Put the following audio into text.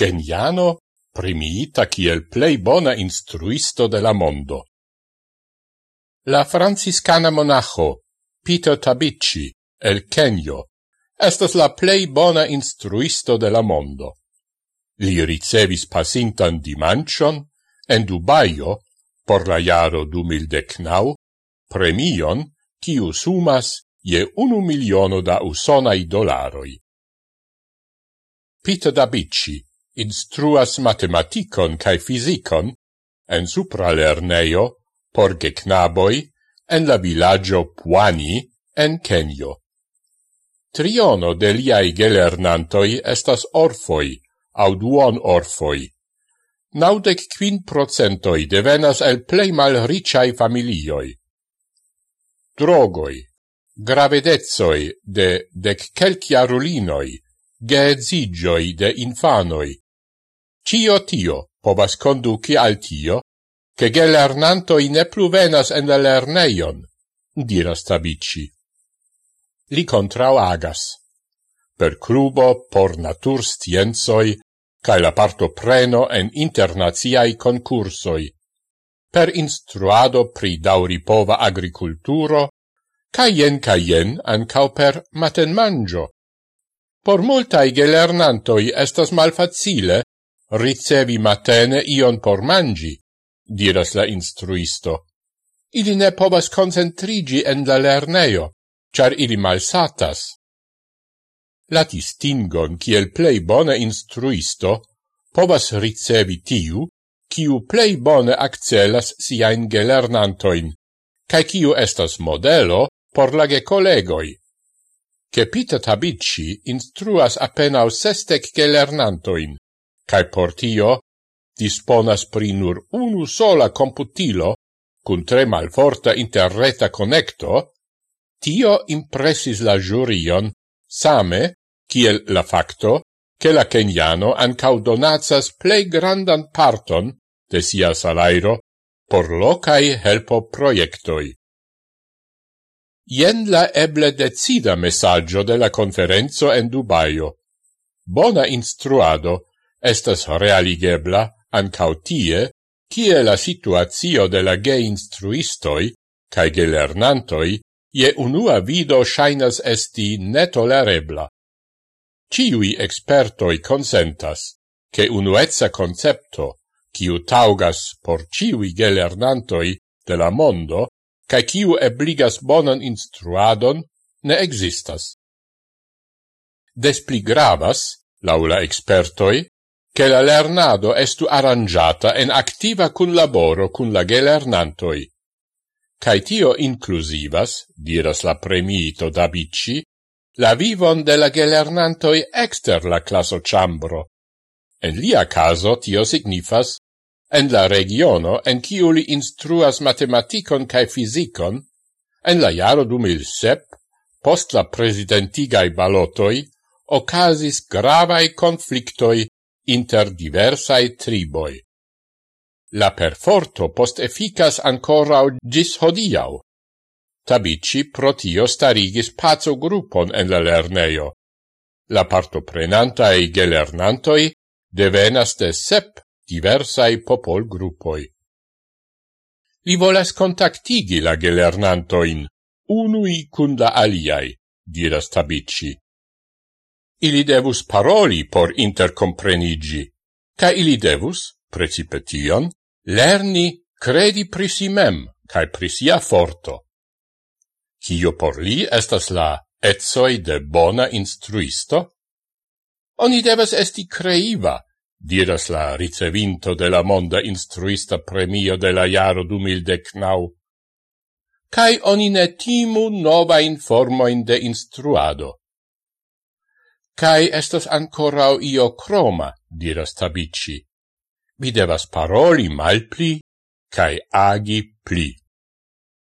Keniano premiita kiel plei bona instruisto de la mondo. La franciscana monacho Peter Tabici el Kenio estas la plei bona instruisto de la mondo. Li ricevis pasintan dimancion en Dubaio por la jaro du mildecnau premion kiu sumas je unu miliono da usonai dolaroi. Peter Dabici instruas matematicon cae fizicon en supralerneio por geknaboi en la villaggio Puani en Kenio. Triono de liai gelernantoi estas orfoi, au duon orfoi. Naudec quin procentoi devenas el plei mal ricai familioi. Drogoi, gravedezoi de dec celcia geedzigioi de infanoi, Cio tio povas conduci al tio, che gelernantoi ne plu venas en la lerneion, diras Tabici. Li contrau agas. Per clubo por natur stienzoi cae la parto preno en internaziai concursoi, per instruado pri dauripova agriculturo, caien caien ancau per matenmangio. Por multae gelernantoi estas malfacile ricevi matene ion por mangi, diras la instruisto. Ili ne povas concentrigi en la lerneo, char ili malsatas. La distingon kiel plei bone instruisto povas ricevi tiu, kiu plei bone accelas siain gelernantoin, cae kiu estas modelo por la collegoi. Cepita tabici instruas apenao sestec gelernantoin, cae por tio disponas pri nur unu sola computilo cun tre malforta interreta connecto, tio impressis la jurion same kiel la facto che la Keniano ancau donazas plei grandan parton de sia salairo por locai helpo proiectoi. Ien la eble decida messaggio de la conferenzo en Dubaio. Bona instruado estas realigebla ancau tie, kie la situazio de la geinstruistoi cae gelernantoi je unua vido shainas esti netolerebla. Ciui expertoi consentas che unuezza concepto, ciu taugas por ciui gelernantoi de la mondo, cae ciu ebligas bonan instruadon, ne existas. Despli gravas, laula expertoi, che la lernado estu arrangiata en activa cunlaboro cun la gelernantoi. Cai tio inclusivas, diras la premito da bici, la vivon de la gelernantoi exter la classo ciambro. En lia caso tio signifas en la regiono en kiu li instruas matematicon cae fizicon, en la jaro du mil sep, post la presidentigai balotoi, ocasis gravae conflictoi inter diversae triboi. La perforto post efficas ancorau gis hodiau. Tabici protio starigis pazzo gruppon en la lerneio. La partoprenantae gelernantoi devenas de sep diversae popol gruppoi. Li volas contactigi la gelernantoin, unui cun la aliai, diras Tabici. Ili devus paroli por intercomprenigi, ca ili devus, precipetion, lerni credi prisimem, cae prisia forto. Cio por li estas la etsoi de bona instruisto? Oni devas esti creiva, diras la ricevinto de la monda instruista premio de la jaro du Cai oni ne timu nova informoin de instruado cae estos ancorau io croma, diras Tabici. Vi devas paroli malpli, cae agi pli.